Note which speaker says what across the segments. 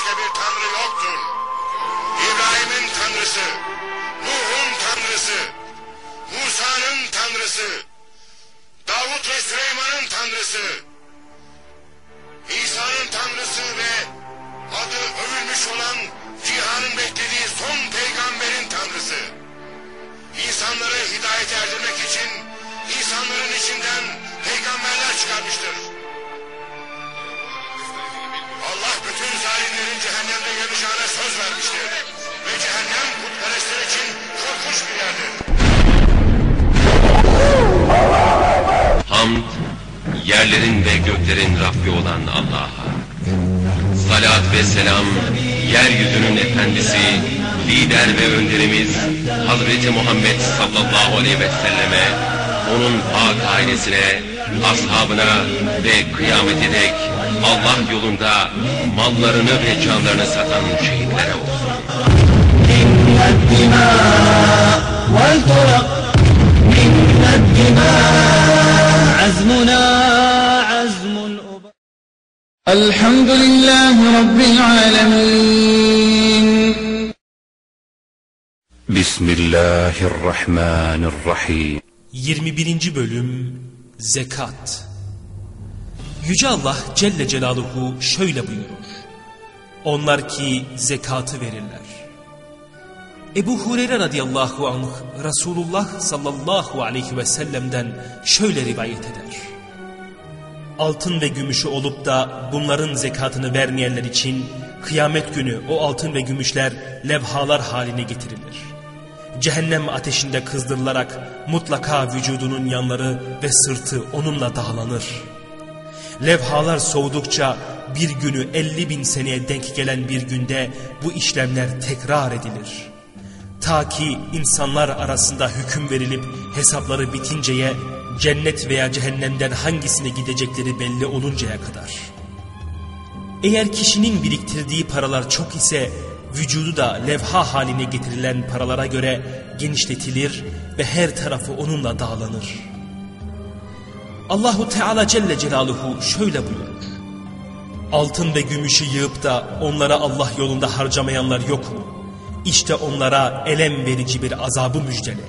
Speaker 1: başka bir tanrı yoktur. İbrahim'in tanrısı, Nuh'un tanrısı, Musa'nın tanrısı, Davut ve Süleyman'ın tanrısı, İsa'nın tanrısı ve adı övülmüş olan cihanın beklediği son peygamberin tanrısı. İnsanları hidayete erdirmek için insanların içinden peygamberler çıkarmıştır. Zalimlerin cehennemde yanacağına söz vermiştir. Ve cehennem putperestler için korkunç bir yerdir.
Speaker 2: Hamd, yerlerin ve göklerin Rabbi olan Allah'a. Salat ve selam, yeryüzünün efendisi, lider ve önderimiz Hazreti Muhammed sallallahu aleyhi ve selleme, onun pak ailesine, ashabına ve kıyamete dek Allah yolunda mallarını ve canlarını satan şehitlere olsun.
Speaker 3: Elhamdülillahi Rabbil alemin.
Speaker 4: Bismillahirrahmanirrahim.
Speaker 5: 21. Bölüm Zekat Yüce Allah Celle Celaluhu şöyle buyurur. Onlar ki zekatı verirler. Ebu Hureyre radıyallahu anh Resulullah sallallahu aleyhi ve sellem'den şöyle rivayet eder. Altın ve gümüşü olup da bunların zekatını vermeyenler için kıyamet günü o altın ve gümüşler levhalar haline getirilir. Cehennem ateşinde kızdırılarak mutlaka vücudunun yanları ve sırtı onunla dağlanır. Levhalar soğudukça bir günü 50 bin seneye denk gelen bir günde bu işlemler tekrar edilir. Ta ki insanlar arasında hüküm verilip hesapları bitinceye cennet veya cehennemden hangisine gidecekleri belli oluncaya kadar. Eğer kişinin biriktirdiği paralar çok ise vücudu da levha haline getirilen paralara göre genişletilir ve her tarafı onunla dağlanır. Allahu Teala Celle Celaluhu şöyle buyurur. Altın ve gümüşü yığıp da onlara Allah yolunda harcamayanlar yok mu? İşte onlara elem verici bir azabı müjdele.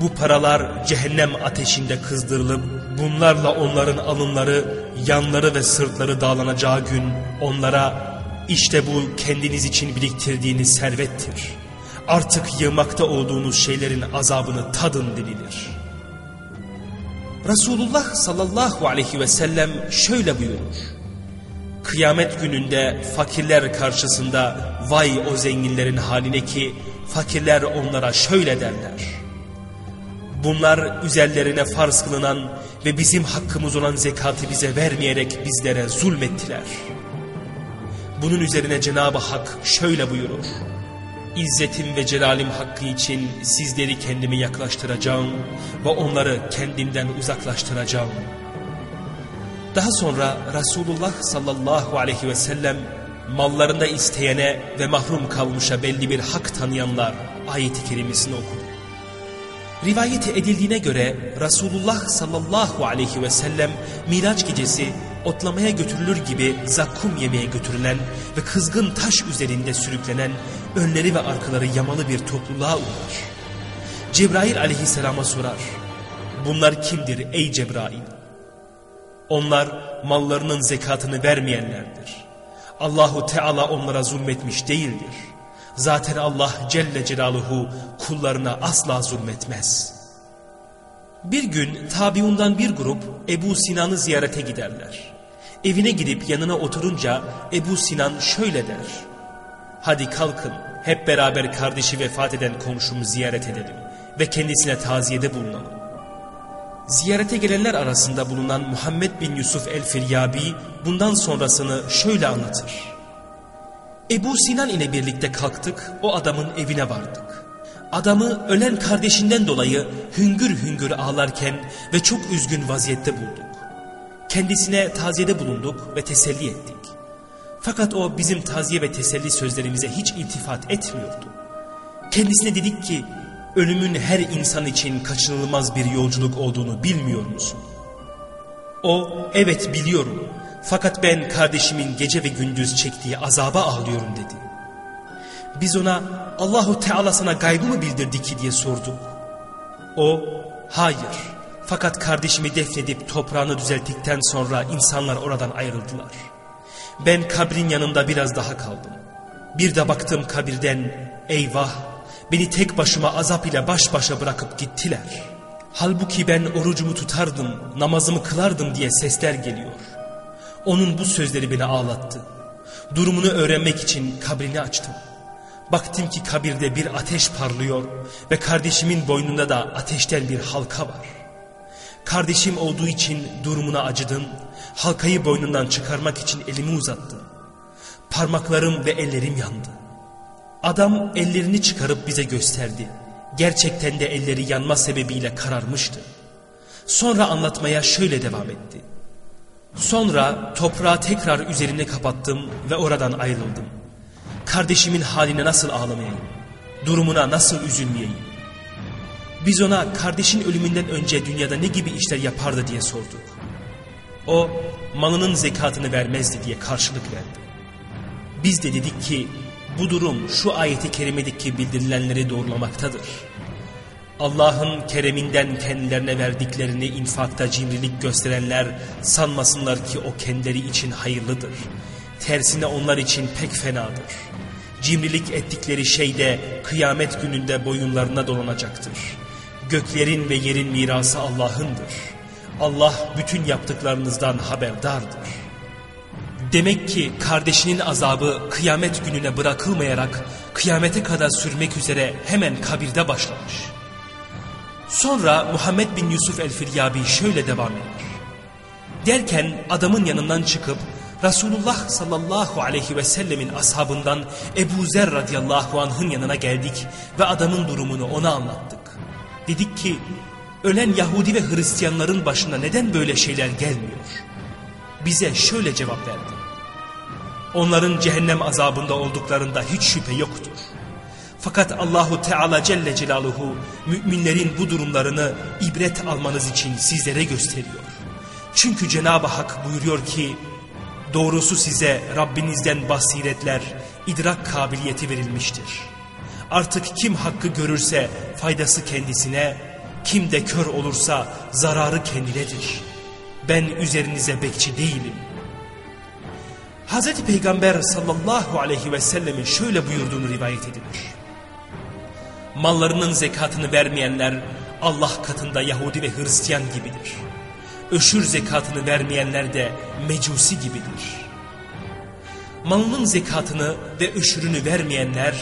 Speaker 5: Bu paralar cehennem ateşinde kızdırılıp bunlarla onların alınları, yanları ve sırtları dağlanacağı gün onlara işte bu kendiniz için biriktirdiğiniz servettir. Artık yığmakta olduğunuz şeylerin azabını tadın denilir. Resulullah sallallahu aleyhi ve sellem şöyle buyurur. Kıyamet gününde fakirler karşısında vay o zenginlerin haline ki fakirler onlara şöyle derler. Bunlar üzerlerine farz kılınan ve bizim hakkımız olan zekatı bize vermeyerek bizlere zulmettiler. Bunun üzerine Cenab-ı Hak şöyle buyurur. İzzetim ve celalim hakkı için sizleri kendime yaklaştıracağım ve onları kendimden uzaklaştıracağım. Daha sonra Resulullah sallallahu aleyhi ve sellem mallarında isteyene ve mahrum kalmışa belli bir hak tanıyanlar ayeti kerimesini okudu. Rivayet edildiğine göre Resulullah sallallahu aleyhi ve sellem Miraç gecesi otlamaya götürülür gibi zakkum yemeye götürülen ve kızgın taş üzerinde sürüklenen önleri ve arkaları yamalı bir topluluğa uğrar. Cebrail aleyhisselama sorar. Bunlar kimdir ey Cebrail? Onlar mallarının zekatını vermeyenlerdir. Allahu Teala onlara zulmetmiş değildir. Zaten Allah Celle Celaluhu kullarına asla zulmetmez. Bir gün tabiundan bir grup Ebu Sinan'ı ziyarete giderler. Evine gidip yanına oturunca Ebu Sinan şöyle der. Hadi kalkın hep beraber kardeşi vefat eden komşumu ziyaret edelim ve kendisine taziyede bulunalım. Ziyarete gelenler arasında bulunan Muhammed bin Yusuf el-Firyabi bundan sonrasını şöyle anlatır. Ebu Sinan ile birlikte kalktık, o adamın evine vardık. Adamı ölen kardeşinden dolayı hüngür hüngür ağlarken ve çok üzgün vaziyette bulduk. Kendisine taziyede bulunduk ve teselli ettik. Fakat o bizim taziye ve teselli sözlerimize hiç iltifat etmiyordu. Kendisine dedik ki ölümün her insan için kaçınılmaz bir yolculuk olduğunu bilmiyor musun? O evet biliyorum fakat ben kardeşimin gece ve gündüz çektiği azaba ağlıyorum dedi. Biz ona Allahu Teala sana gaybı mı bildirdi ki diye sorduk. O hayır fakat kardeşimi defnedip toprağını düzelttikten sonra insanlar oradan ayrıldılar. Ben kabrin yanında biraz daha kaldım. Bir de baktım kabirden eyvah beni tek başıma azap ile baş başa bırakıp gittiler. Halbuki ben orucumu tutardım, namazımı kılardım diye sesler geliyor. Onun bu sözleri beni ağlattı. Durumunu öğrenmek için kabrini açtım. Baktım ki kabirde bir ateş parlıyor ve kardeşimin boynunda da ateşten bir halka var. Kardeşim olduğu için durumuna acıdım. Halkayı boynundan çıkarmak için elimi uzattım. Parmaklarım ve ellerim yandı. Adam ellerini çıkarıp bize gösterdi. Gerçekten de elleri yanma sebebiyle kararmıştı. Sonra anlatmaya şöyle devam etti. Sonra toprağı tekrar üzerine kapattım ve oradan ayrıldım. Kardeşimin haline nasıl ağlamayayım? Durumuna nasıl üzülmeyeyim? Biz ona kardeşin ölümünden önce dünyada ne gibi işler yapardı diye sorduk. O malının zekatını vermezdi diye karşılık verdi. Biz de dedik ki bu durum şu ayeti kerimedeki bildirilenleri doğrulamaktadır. Allah'ın kereminden kendilerine verdiklerini infakta cimrilik gösterenler sanmasınlar ki o kendileri için hayırlıdır. Tersine onlar için pek fenadır. Cimrilik ettikleri şey de kıyamet gününde boyunlarına dolanacaktır. Göklerin ve yerin mirası Allah'ındır. Allah bütün yaptıklarınızdan haberdardır. Demek ki kardeşinin azabı kıyamet gününe bırakılmayarak kıyamete kadar sürmek üzere hemen kabirde başlamış. Sonra Muhammed bin Yusuf el-Firyabi şöyle devam eder. Derken adamın yanından çıkıp Resulullah sallallahu aleyhi ve sellemin ashabından Ebu Zer radıyallahu anh'ın yanına geldik ve adamın durumunu ona anlattık. Dedik ki ölen Yahudi ve Hristiyanların başına neden böyle şeyler gelmiyor? Bize şöyle cevap verdi. Onların cehennem azabında olduklarında hiç şüphe yoktur. Fakat Allahu Teala Celle Celaluhu müminlerin bu durumlarını ibret almanız için sizlere gösteriyor. Çünkü Cenab-ı Hak buyuruyor ki doğrusu size Rabbinizden basiretler, idrak kabiliyeti verilmiştir. Artık kim hakkı görürse faydası kendisine, kim de kör olursa zararı kendinedir. Ben üzerinize bekçi değilim. Hz. Peygamber sallallahu aleyhi ve sellemin şöyle buyurduğunu rivayet edilir. Mallarının zekatını vermeyenler Allah katında Yahudi ve Hristiyan gibidir. Öşür zekatını vermeyenler de mecusi gibidir. Malının zekatını ve öşürünü vermeyenler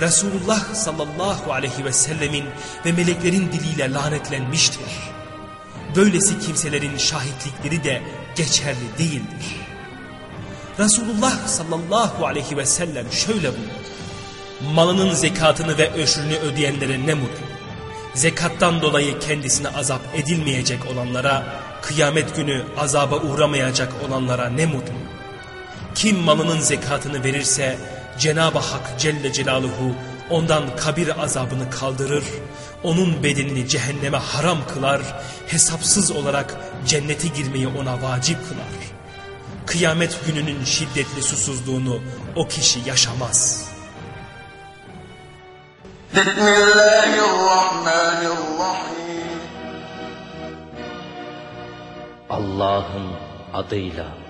Speaker 5: Resulullah sallallahu aleyhi ve sellemin ve meleklerin diliyle lanetlenmiştir. Böylesi kimselerin şahitlikleri de geçerli değildir. Resulullah sallallahu aleyhi ve sellem şöyle buyurdu. Malının zekatını ve öşrünü ödeyenlere ne mutlu. Zekattan dolayı kendisine azap edilmeyecek olanlara, kıyamet günü azaba uğramayacak olanlara ne mutlu. Kim malının zekatını verirse Cenab-ı Hak Celle Celaluhu ondan kabir azabını kaldırır, onun bedenini cehenneme haram kılar, hesapsız olarak cennete girmeyi ona vacip kılar. Kıyamet gününün şiddetli susuzluğunu o kişi yaşamaz.
Speaker 4: Bismillahirrahmanirrahim.
Speaker 6: Allah'ın adıyla